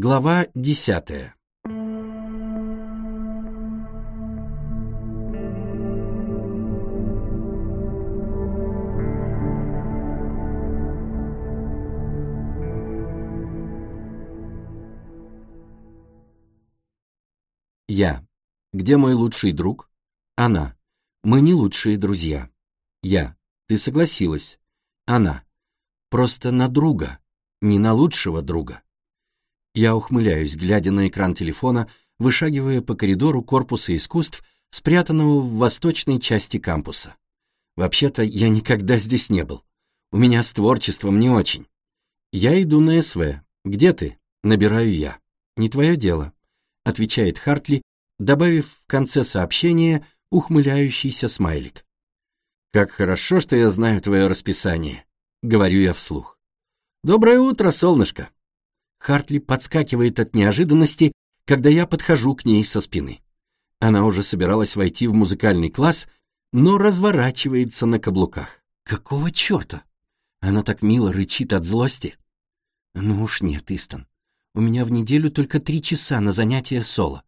Глава десятая. Я. Где мой лучший друг? Она. Мы не лучшие друзья. Я. Ты согласилась. Она. Просто на друга, не на лучшего друга. Я ухмыляюсь, глядя на экран телефона, вышагивая по коридору корпуса искусств, спрятанного в восточной части кампуса. Вообще-то я никогда здесь не был. У меня с творчеством не очень. Я иду на СВ. Где ты? Набираю я. Не твое дело отвечает Хартли, добавив в конце сообщения ухмыляющийся смайлик. «Как хорошо, что я знаю твое расписание», — говорю я вслух. «Доброе утро, солнышко!» Хартли подскакивает от неожиданности, когда я подхожу к ней со спины. Она уже собиралась войти в музыкальный класс, но разворачивается на каблуках. Какого черта? Она так мило рычит от злости. Ну уж нет, Истон. У меня в неделю только три часа на занятия соло,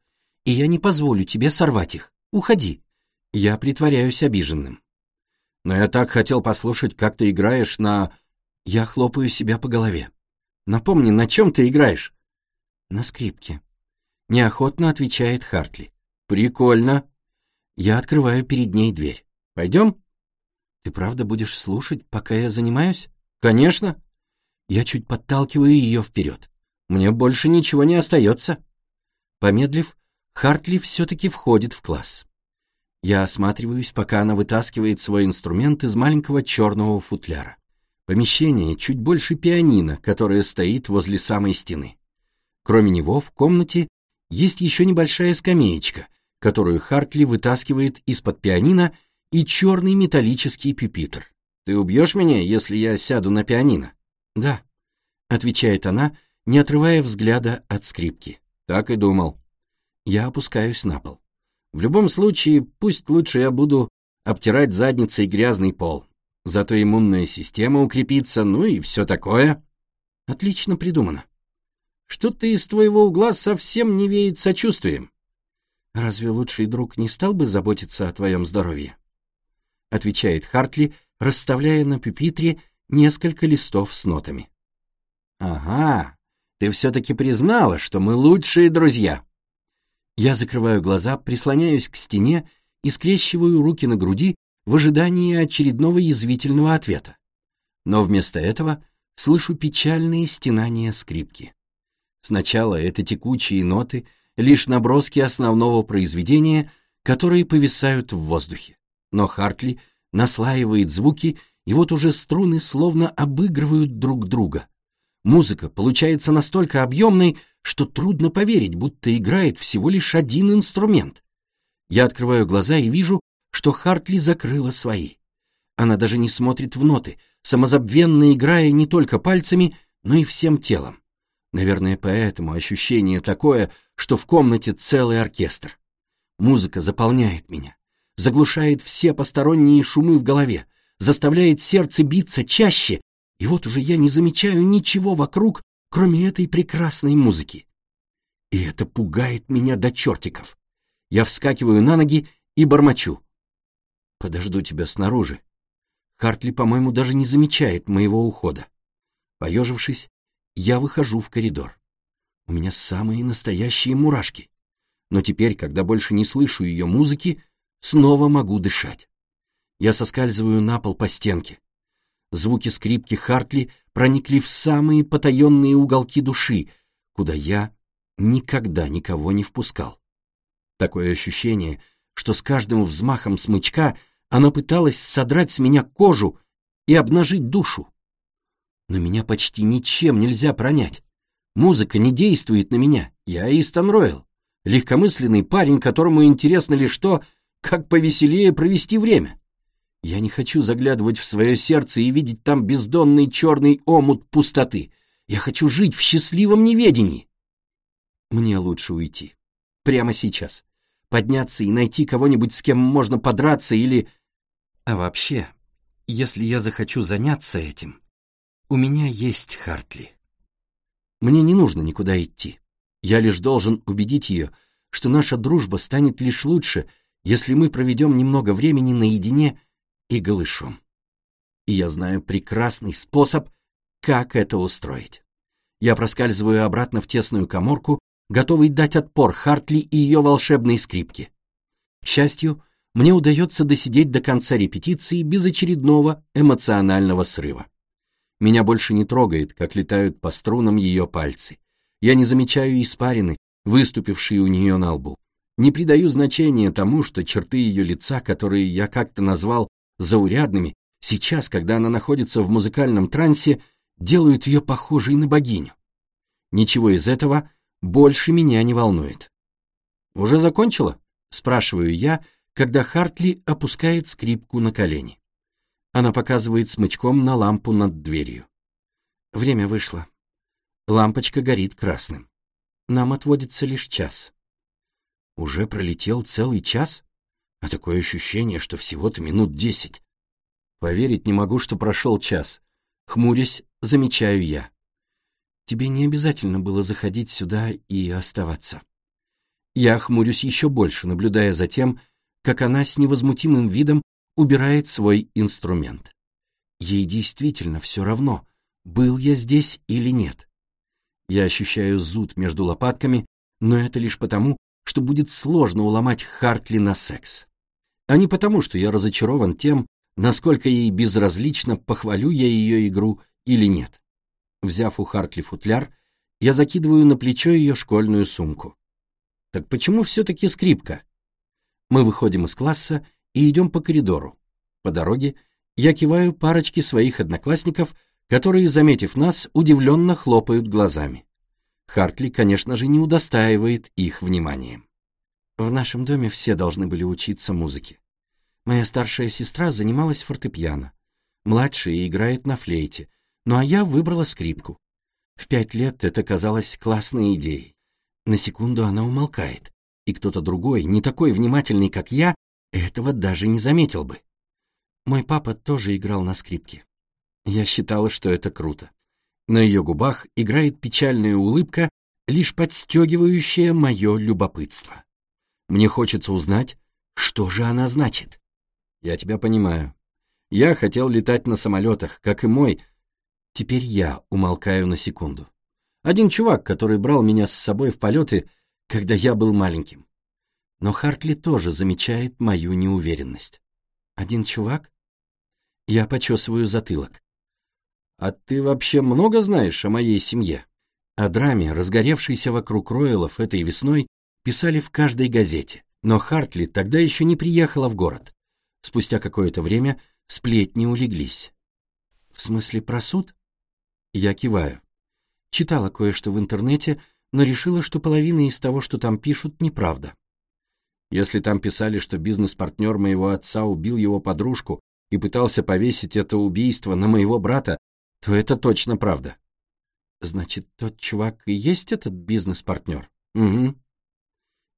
и я не позволю тебе сорвать их. Уходи. Я притворяюсь обиженным. Но я так хотел послушать, как ты играешь на... Я хлопаю себя по голове. Напомни, на чем ты играешь? На скрипке. Неохотно отвечает Хартли. Прикольно. Я открываю перед ней дверь. Пойдем? Ты правда будешь слушать, пока я занимаюсь? Конечно. Я чуть подталкиваю ее вперед. Мне больше ничего не остается. Помедлив, Хартли все-таки входит в класс. Я осматриваюсь, пока она вытаскивает свой инструмент из маленького черного футляра. Помещение чуть больше пианино, которое стоит возле самой стены. Кроме него в комнате есть еще небольшая скамеечка, которую Хартли вытаскивает из-под пианино и черный металлический пюпитр. «Ты убьешь меня, если я сяду на пианино?» «Да», — отвечает она, — не отрывая взгляда от скрипки. Так и думал. Я опускаюсь на пол. В любом случае, пусть лучше я буду обтирать задницей грязный пол. Зато иммунная система укрепится, ну и все такое. Отлично придумано. Что-то из твоего угла совсем не веет сочувствием. Разве лучший друг не стал бы заботиться о твоем здоровье? Отвечает Хартли, расставляя на пюпитре несколько листов с нотами. Ага, ты все-таки признала, что мы лучшие друзья. Я закрываю глаза, прислоняюсь к стене и скрещиваю руки на груди в ожидании очередного язвительного ответа. Но вместо этого слышу печальные стенания скрипки. Сначала это текучие ноты, лишь наброски основного произведения, которые повисают в воздухе. Но Хартли наслаивает звуки, и вот уже струны словно обыгрывают друг друга. Музыка получается настолько объемной, что трудно поверить, будто играет всего лишь один инструмент. Я открываю глаза и вижу, что Хартли закрыла свои. Она даже не смотрит в ноты, самозабвенно играя не только пальцами, но и всем телом. Наверное, поэтому ощущение такое, что в комнате целый оркестр. Музыка заполняет меня, заглушает все посторонние шумы в голове, заставляет сердце биться чаще и вот уже я не замечаю ничего вокруг, кроме этой прекрасной музыки. И это пугает меня до чертиков. Я вскакиваю на ноги и бормочу. Подожду тебя снаружи. Хартли, по-моему, даже не замечает моего ухода. Поежившись, я выхожу в коридор. У меня самые настоящие мурашки. Но теперь, когда больше не слышу ее музыки, снова могу дышать. Я соскальзываю на пол по стенке. Звуки скрипки Хартли проникли в самые потаенные уголки души, куда я никогда никого не впускал. Такое ощущение, что с каждым взмахом смычка она пыталась содрать с меня кожу и обнажить душу. Но меня почти ничем нельзя пронять. Музыка не действует на меня. Я Истон Ройл, легкомысленный парень, которому интересно лишь то, как повеселее провести время. Я не хочу заглядывать в свое сердце и видеть там бездонный черный омут пустоты. Я хочу жить в счастливом неведении. Мне лучше уйти. Прямо сейчас. Подняться и найти кого-нибудь, с кем можно подраться или... А вообще, если я захочу заняться этим, у меня есть Хартли. Мне не нужно никуда идти. Я лишь должен убедить ее, что наша дружба станет лишь лучше, если мы проведем немного времени наедине и голышом. И я знаю прекрасный способ, как это устроить. Я проскальзываю обратно в тесную коморку, готовый дать отпор Хартли и ее волшебной скрипке. К счастью, мне удается досидеть до конца репетиции без очередного эмоционального срыва. Меня больше не трогает, как летают по струнам ее пальцы. Я не замечаю испарины, выступившие у нее на лбу. Не придаю значения тому, что черты ее лица, которые я как-то назвал заурядными, сейчас, когда она находится в музыкальном трансе, делают ее похожей на богиню. Ничего из этого больше меня не волнует. «Уже закончила?» — спрашиваю я, когда Хартли опускает скрипку на колени. Она показывает смычком на лампу над дверью. Время вышло. Лампочка горит красным. Нам отводится лишь час. Уже пролетел целый час? А такое ощущение, что всего-то минут десять. Поверить не могу, что прошел час. Хмурясь, замечаю я. Тебе не обязательно было заходить сюда и оставаться. Я хмурюсь еще больше, наблюдая за тем, как она с невозмутимым видом убирает свой инструмент. Ей действительно все равно, был я здесь или нет. Я ощущаю зуд между лопатками, но это лишь потому, что будет сложно уломать Хартли на секс. А не потому, что я разочарован тем, насколько ей безразлично, похвалю я ее игру или нет. Взяв у Хартли футляр, я закидываю на плечо ее школьную сумку. Так почему все-таки скрипка? Мы выходим из класса и идем по коридору. По дороге я киваю парочке своих одноклассников, которые, заметив нас, удивленно хлопают глазами. Хартли, конечно же, не удостаивает их вниманием. В нашем доме все должны были учиться музыке. Моя старшая сестра занималась фортепиано, младшая играет на флейте, ну а я выбрала скрипку. В пять лет это казалось классной идеей. На секунду она умолкает, и кто-то другой, не такой внимательный, как я, этого даже не заметил бы. Мой папа тоже играл на скрипке. Я считала, что это круто. На ее губах играет печальная улыбка, лишь подстегивающая мое любопытство. Мне хочется узнать, что же она значит. Я тебя понимаю. Я хотел летать на самолетах, как и мой. Теперь я умолкаю на секунду. Один чувак, который брал меня с собой в полеты, когда я был маленьким. Но Хартли тоже замечает мою неуверенность. Один чувак? Я почесываю затылок. А ты вообще много знаешь о моей семье? О драме, разгоревшейся вокруг Ройлов этой весной, писали в каждой газете. Но Хартли тогда еще не приехала в город. Спустя какое-то время сплетни улеглись. В смысле про суд? Я киваю. Читала кое-что в интернете, но решила, что половина из того, что там пишут, неправда. Если там писали, что бизнес-партнер моего отца убил его подружку и пытался повесить это убийство на моего брата, то это точно правда. Значит, тот чувак и есть этот бизнес-партнер? Угу.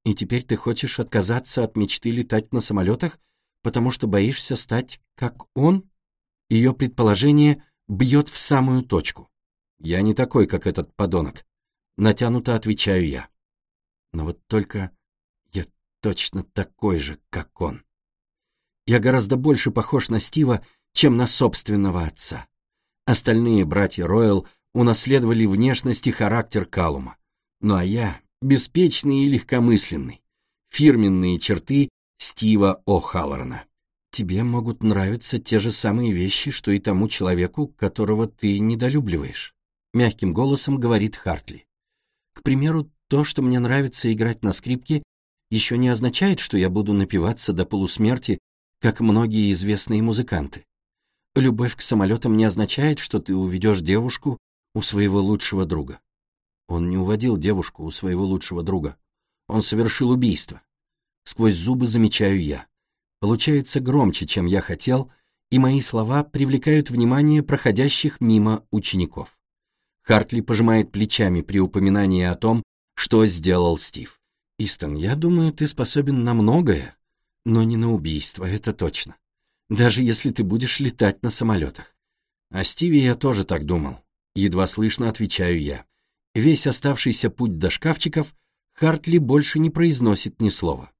И теперь ты хочешь отказаться от мечты летать на самолетах, потому что боишься стать как он? Ее предположение бьет в самую точку. Я не такой, как этот подонок. Натянуто отвечаю я. Но вот только я точно такой же, как он. Я гораздо больше похож на Стива, чем на собственного отца. Остальные братья Ройл унаследовали внешность и характер Калума. Ну а я беспечный и легкомысленный. Фирменные черты Стива О'Халлорана. Тебе могут нравиться те же самые вещи, что и тому человеку, которого ты недолюбливаешь. Мягким голосом говорит Хартли. К примеру, то, что мне нравится играть на скрипке, еще не означает, что я буду напиваться до полусмерти, как многие известные музыканты. Любовь к самолетам не означает, что ты уведешь девушку у своего лучшего друга. Он не уводил девушку у своего лучшего друга. Он совершил убийство. Сквозь зубы замечаю я. Получается громче, чем я хотел, и мои слова привлекают внимание проходящих мимо учеников. Хартли пожимает плечами при упоминании о том, что сделал Стив. «Истон, я думаю, ты способен на многое, но не на убийство, это точно. Даже если ты будешь летать на самолетах. О Стиве я тоже так думал. Едва слышно отвечаю я. Весь оставшийся путь до шкафчиков Хартли больше не произносит ни слова.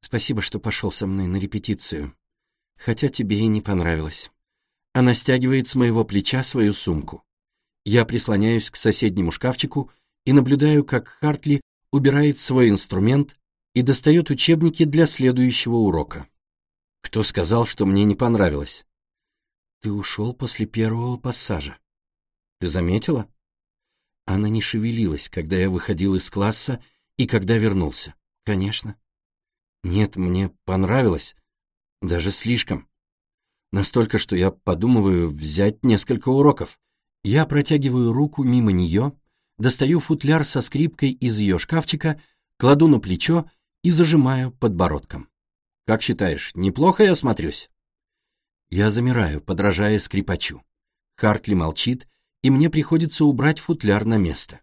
«Спасибо, что пошел со мной на репетицию, хотя тебе и не понравилось». Она стягивает с моего плеча свою сумку. Я прислоняюсь к соседнему шкафчику и наблюдаю, как Хартли убирает свой инструмент и достает учебники для следующего урока. Кто сказал, что мне не понравилось? Ты ушел после первого пассажа. Ты заметила? Она не шевелилась, когда я выходил из класса и когда вернулся. Конечно. Нет, мне понравилось. Даже слишком. Настолько, что я подумываю взять несколько уроков. Я протягиваю руку мимо нее, достаю футляр со скрипкой из ее шкафчика, кладу на плечо и зажимаю подбородком. Как считаешь, неплохо я смотрюсь? Я замираю, подражая скрипачу. Хартли молчит, и мне приходится убрать футляр на место.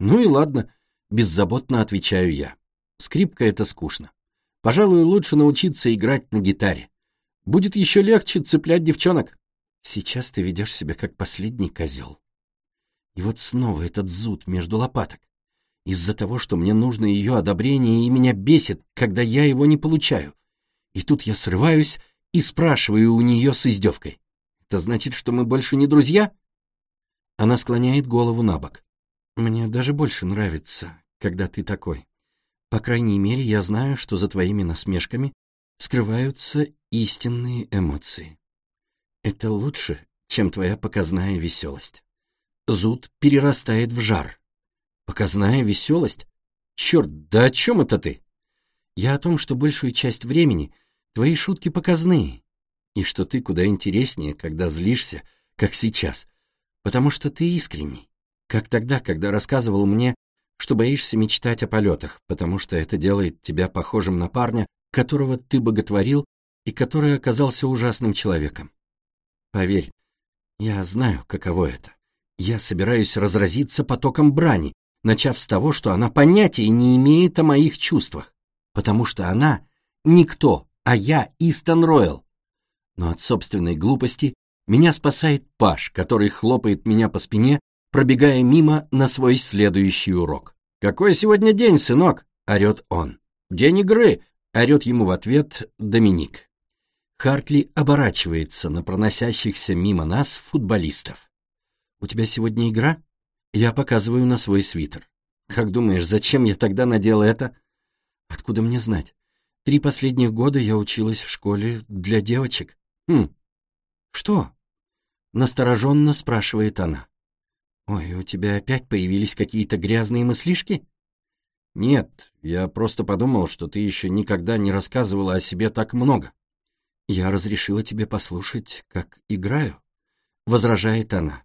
Ну и ладно, беззаботно отвечаю я. Скрипка — это скучно. Пожалуй, лучше научиться играть на гитаре. Будет еще легче цеплять девчонок. Сейчас ты ведешь себя как последний козел. И вот снова этот зуд между лопаток. Из-за того, что мне нужно ее одобрение, и меня бесит, когда я его не получаю. И тут я срываюсь и спрашиваю у нее с издевкой. «Это значит, что мы больше не друзья?» Она склоняет голову на бок. «Мне даже больше нравится, когда ты такой. По крайней мере, я знаю, что за твоими насмешками скрываются истинные эмоции. Это лучше, чем твоя показная веселость. Зуд перерастает в жар. Показная веселость? Черт, да о чем это ты? Я о том, что большую часть времени твои шутки показные, и что ты куда интереснее, когда злишься, как сейчас, потому что ты искренний, как тогда, когда рассказывал мне, что боишься мечтать о полетах, потому что это делает тебя похожим на парня, которого ты боготворил и который оказался ужасным человеком. Поверь, я знаю, каково это. Я собираюсь разразиться потоком брани, начав с того, что она понятия не имеет о моих чувствах потому что она никто, а я Истон Ройл. Но от собственной глупости меня спасает Паш, который хлопает меня по спине, пробегая мимо на свой следующий урок. «Какой сегодня день, сынок?» — орет он. «День игры!» — орет ему в ответ Доминик. Хартли оборачивается на проносящихся мимо нас футболистов. «У тебя сегодня игра?» Я показываю на свой свитер. «Как думаешь, зачем я тогда надел это?» Откуда мне знать? Три последних года я училась в школе для девочек. Хм. Что? Настороженно спрашивает она. Ой, у тебя опять появились какие-то грязные мыслишки? Нет, я просто подумал, что ты еще никогда не рассказывала о себе так много. Я разрешила тебе послушать, как играю, возражает она.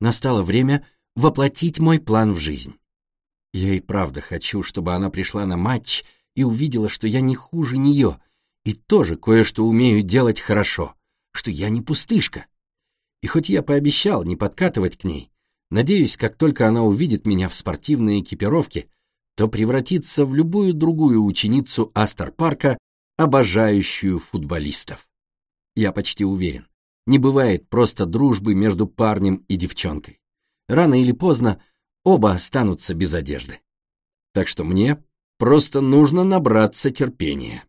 Настало время воплотить мой план в жизнь. Я и правда хочу, чтобы она пришла на матч и увидела, что я не хуже нее, и тоже кое-что умею делать хорошо, что я не пустышка. И хоть я пообещал не подкатывать к ней, надеюсь, как только она увидит меня в спортивной экипировке, то превратится в любую другую ученицу Астер-парка, обожающую футболистов. Я почти уверен, не бывает просто дружбы между парнем и девчонкой. Рано или поздно оба останутся без одежды. Так что мне просто нужно набраться терпения.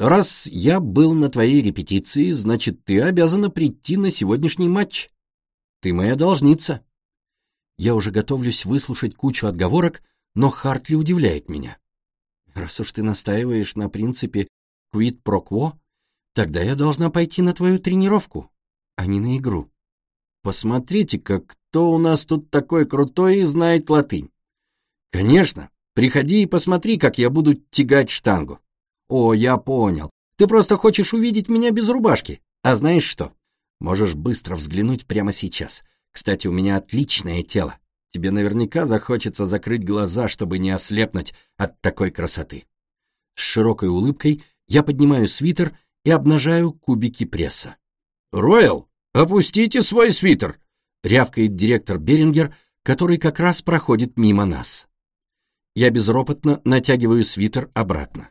Раз я был на твоей репетиции, значит, ты обязана прийти на сегодняшний матч. Ты моя должница. Я уже готовлюсь выслушать кучу отговорок, но Хартли удивляет меня. Раз уж ты настаиваешь на принципе quid pro quo, тогда я должна пойти на твою тренировку, а не на игру. Посмотрите-ка, кто у нас тут такой крутой и знает латынь. Конечно, приходи и посмотри, как я буду тягать штангу. О, я понял. Ты просто хочешь увидеть меня без рубашки. А знаешь что? Можешь быстро взглянуть прямо сейчас. Кстати, у меня отличное тело. Тебе наверняка захочется закрыть глаза, чтобы не ослепнуть от такой красоты. С широкой улыбкой я поднимаю свитер и обнажаю кубики пресса. «Ройл, опустите свой свитер!» — рявкает директор Берингер, который как раз проходит мимо нас. Я безропотно натягиваю свитер обратно.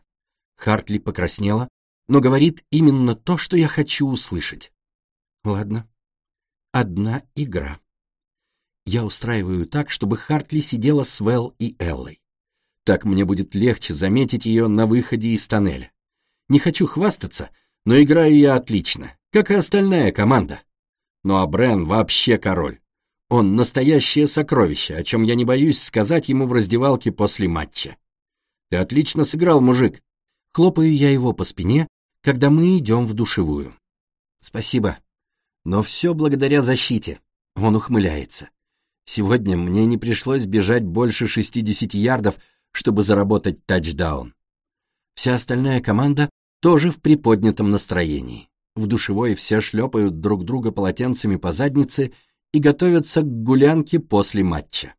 Хартли покраснела, но говорит именно то, что я хочу услышать. Ладно. Одна игра. Я устраиваю так, чтобы Хартли сидела с Вэл и Эллой. Так мне будет легче заметить ее на выходе из тоннеля. Не хочу хвастаться, но играю я отлично, как и остальная команда. Ну а Брен вообще король. Он настоящее сокровище, о чем я не боюсь сказать ему в раздевалке после матча. Ты отлично сыграл, мужик. Хлопаю я его по спине, когда мы идем в душевую. Спасибо. Но все благодаря защите. Он ухмыляется. Сегодня мне не пришлось бежать больше 60 ярдов, чтобы заработать тачдаун. Вся остальная команда тоже в приподнятом настроении. В душевой все шлепают друг друга полотенцами по заднице и готовятся к гулянке после матча.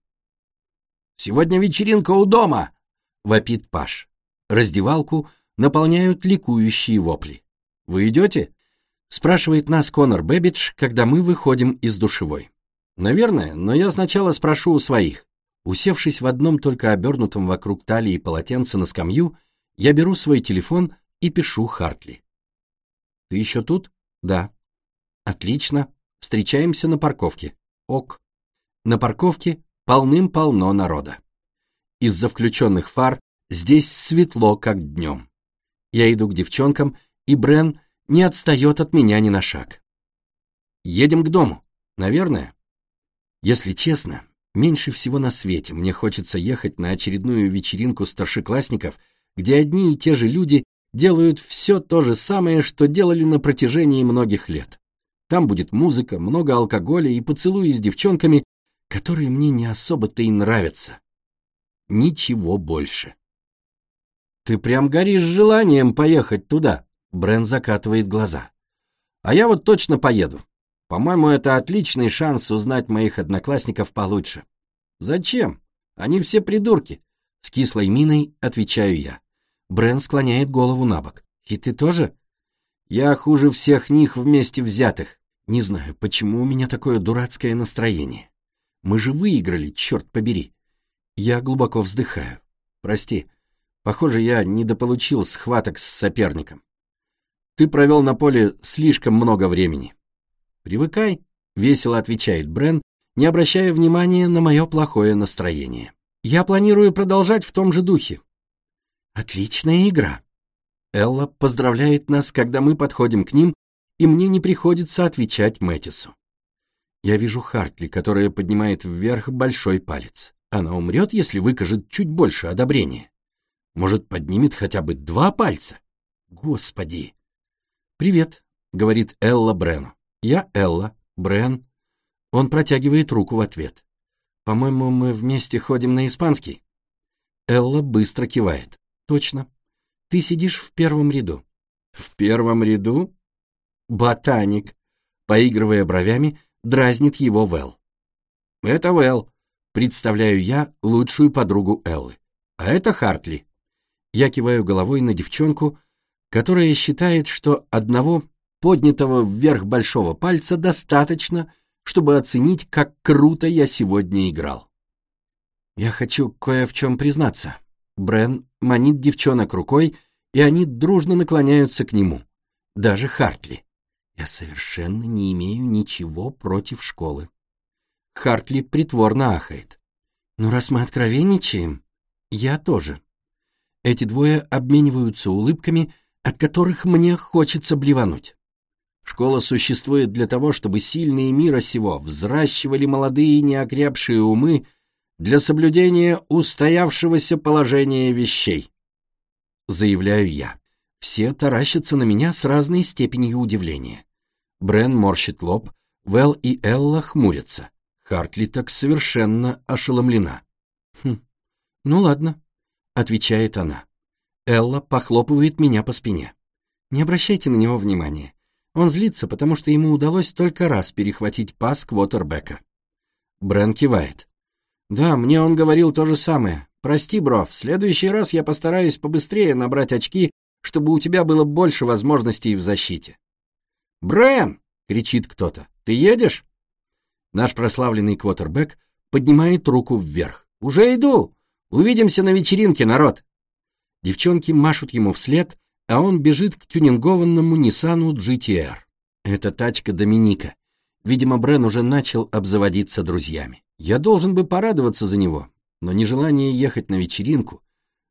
«Сегодня вечеринка у дома!» — вопит Паш. Раздевалку наполняют ликующие вопли. «Вы идете?» — спрашивает нас Конор Бэбидж, когда мы выходим из душевой. «Наверное, но я сначала спрошу у своих». Усевшись в одном только обернутом вокруг талии полотенце на скамью, я беру свой телефон и пишу Хартли. «Ты еще тут?» «Да». «Отлично. Встречаемся на парковке». «Ок». На парковке полным-полно народа. Из-за включенных фар здесь светло, как днем. Я иду к девчонкам, и Брен не отстает от меня ни на шаг. Едем к дому, наверное. Если честно, меньше всего на свете мне хочется ехать на очередную вечеринку старшеклассников, где одни и те же люди делают все то же самое, что делали на протяжении многих лет. Там будет музыка, много алкоголя и поцелуи с девчонками, которые мне не особо-то и нравятся. Ничего больше. «Ты прям горишь желанием поехать туда», — Брен закатывает глаза. «А я вот точно поеду. По-моему, это отличный шанс узнать моих одноклассников получше». «Зачем? Они все придурки», — с кислой миной отвечаю я. Брен склоняет голову на бок. «И ты тоже?» «Я хуже всех них вместе взятых. Не знаю, почему у меня такое дурацкое настроение. Мы же выиграли, черт побери». Я глубоко вздыхаю. «Прости, похоже, я недополучил схваток с соперником. Ты провел на поле слишком много времени». «Привыкай», — весело отвечает Брен, не обращая внимания на мое плохое настроение. «Я планирую продолжать в том же духе. Отличная игра. Элла поздравляет нас, когда мы подходим к ним, и мне не приходится отвечать Мэтису. Я вижу Хартли, которая поднимает вверх большой палец. Она умрет, если выкажет чуть больше одобрения. Может, поднимет хотя бы два пальца? Господи! «Привет», — говорит Элла Брену. «Я Элла, Брен». Он протягивает руку в ответ. «По-моему, мы вместе ходим на испанский». Элла быстро кивает. Точно. Ты сидишь в первом ряду. В первом ряду? Ботаник. Поигрывая бровями, дразнит его Вэл. Это Вэл. Представляю я лучшую подругу Эллы. А это Хартли. Я киваю головой на девчонку, которая считает, что одного поднятого вверх большого пальца достаточно, чтобы оценить, как круто я сегодня играл. Я хочу кое в чем признаться. Брен манит девчонок рукой, и они дружно наклоняются к нему. Даже Хартли. Я совершенно не имею ничего против школы. Хартли притворно ахает. «Ну, раз мы откровенничаем, я тоже. Эти двое обмениваются улыбками, от которых мне хочется блевануть. Школа существует для того, чтобы сильные мира сего взращивали молодые неокрепшие умы, для соблюдения устоявшегося положения вещей. Заявляю я. Все таращатся на меня с разной степенью удивления. Брен морщит лоб, Вэл и Элла хмурятся. Хартли так совершенно ошеломлена. «Хм, ну ладно», — отвечает она. Элла похлопывает меня по спине. Не обращайте на него внимания. Он злится, потому что ему удалось только раз перехватить пас квотербека. Брен кивает. Да, мне он говорил то же самое. Прости, бро, в следующий раз я постараюсь побыстрее набрать очки, чтобы у тебя было больше возможностей в защите. «Брэн!» — кричит кто-то. «Ты едешь?» Наш прославленный квотербек поднимает руку вверх. «Уже иду! Увидимся на вечеринке, народ!» Девчонки машут ему вслед, а он бежит к тюнингованному Ниссану GTR. Это тачка Доминика. Видимо, Брен уже начал обзаводиться друзьями. Я должен бы порадоваться за него, но нежелание ехать на вечеринку,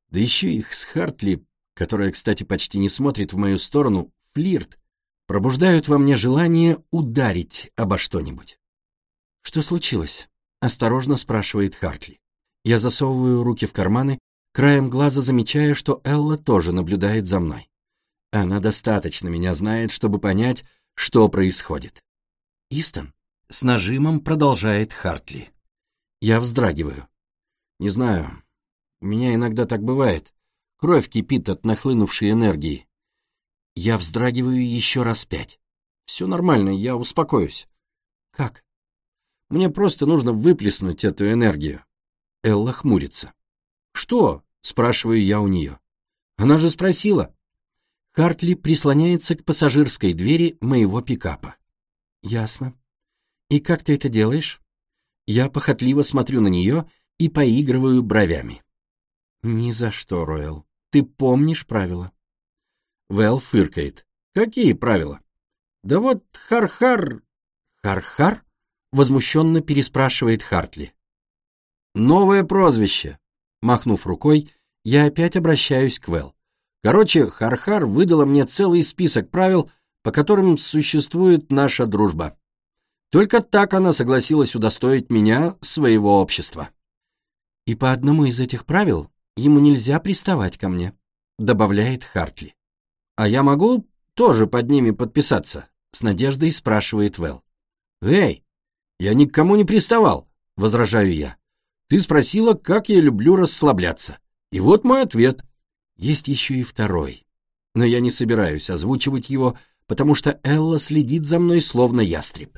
да еще их с Хартли, которая, кстати, почти не смотрит в мою сторону, флирт, пробуждают во мне желание ударить обо что-нибудь. «Что случилось?» — осторожно спрашивает Хартли. Я засовываю руки в карманы, краем глаза замечая, что Элла тоже наблюдает за мной. Она достаточно меня знает, чтобы понять, что происходит. «Истон?» — с нажимом продолжает Хартли. Я вздрагиваю. Не знаю, у меня иногда так бывает. Кровь кипит от нахлынувшей энергии. Я вздрагиваю еще раз пять. Все нормально, я успокоюсь. Как? Мне просто нужно выплеснуть эту энергию. Элла хмурится. Что? Спрашиваю я у нее. Она же спросила. Хартли прислоняется к пассажирской двери моего пикапа. Ясно. И как ты это делаешь? Я похотливо смотрю на нее и поигрываю бровями. Ни за что, Роэл. Ты помнишь правила? Вэл фыркает. «Какие правила?» «Да вот Хар-Хар...» «Хар-Хар?» — возмущенно переспрашивает Хартли. «Новое прозвище!» Махнув рукой, я опять обращаюсь к Вэл. Короче, Хар-Хар выдала мне целый список правил, по которым существует наша дружба. Только так она согласилась удостоить меня своего общества. И по одному из этих правил ему нельзя приставать ко мне, добавляет Хартли. «А я могу тоже под ними подписаться?» — с надеждой спрашивает Вэл. «Эй, я ни к кому не приставал», — возражаю я. «Ты спросила, как я люблю расслабляться. И вот мой ответ. Есть еще и второй. Но я не собираюсь озвучивать его, потому что Элла следит за мной словно ястреб.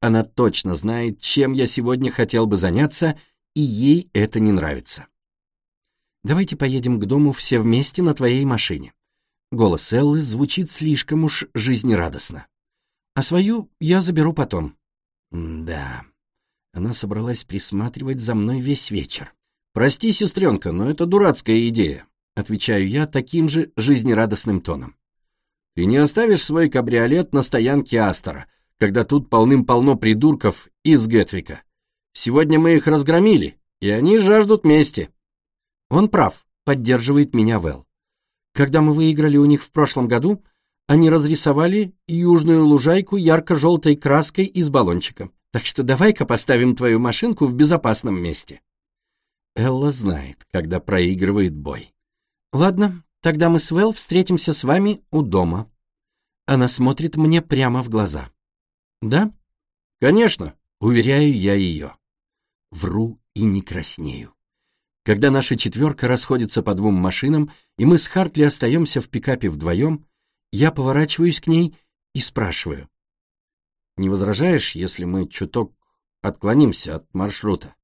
Она точно знает, чем я сегодня хотел бы заняться, и ей это не нравится. Давайте поедем к дому все вместе на твоей машине. Голос Эллы звучит слишком уж жизнерадостно. А свою я заберу потом. да. Она собралась присматривать за мной весь вечер. Прости, сестренка, но это дурацкая идея, отвечаю я таким же жизнерадостным тоном. Ты не оставишь свой кабриолет на стоянке Астора, когда тут полным-полно придурков из Гетвика. Сегодня мы их разгромили, и они жаждут мести. Он прав, поддерживает меня Вэл. Когда мы выиграли у них в прошлом году, они разрисовали южную лужайку ярко-желтой краской из баллончика. Так что давай-ка поставим твою машинку в безопасном месте. Элла знает, когда проигрывает бой. Ладно, тогда мы с Вэл встретимся с вами у дома. Она смотрит мне прямо в глаза. Да? Конечно, уверяю я ее. Вру и не краснею. Когда наша четверка расходится по двум машинам, и мы с Хартли остаемся в пикапе вдвоем, я поворачиваюсь к ней и спрашиваю. «Не возражаешь, если мы чуток отклонимся от маршрута?»